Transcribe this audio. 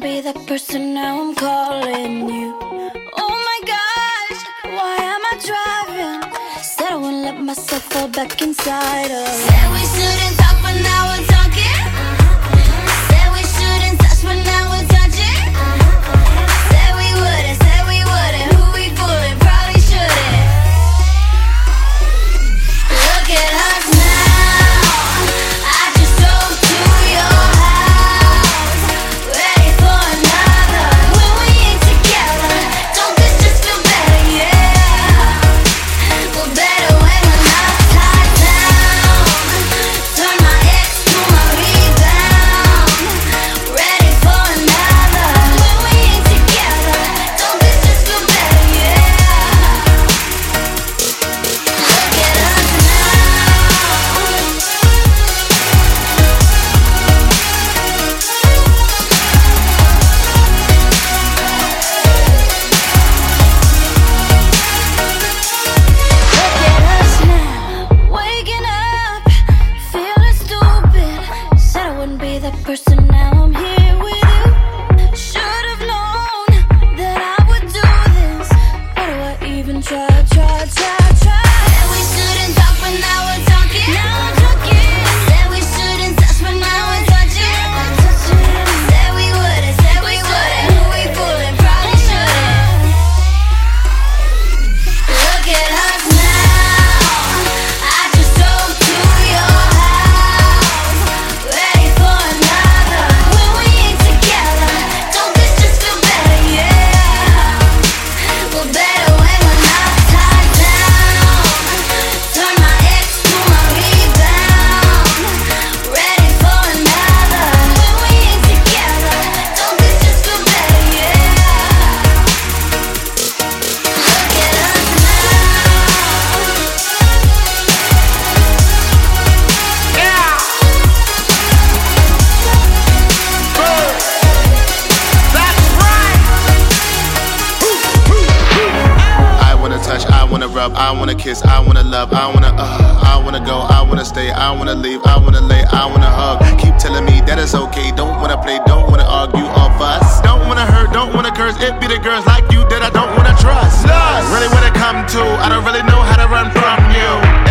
that person, now I'm calling you. Oh my gosh, why am I driving? Said I wouldn't let myself fall back inside of. Said we shouldn't talk, but now we're that person, now I'm here with you. Should've known that I would do this. Why do I even try, try, try? Rub, I wanna kiss, I wanna love, I wanna uh, I wanna go, I wanna stay, I wanna leave, I wanna lay, I wanna hug. Keep telling me that it's okay, don't wanna play, don't wanna argue or fuss. Don't wanna hurt, don't wanna curse, it be the girls like you that I don't wanna trust. Lust. Really wanna come to, I don't really know how to run from you.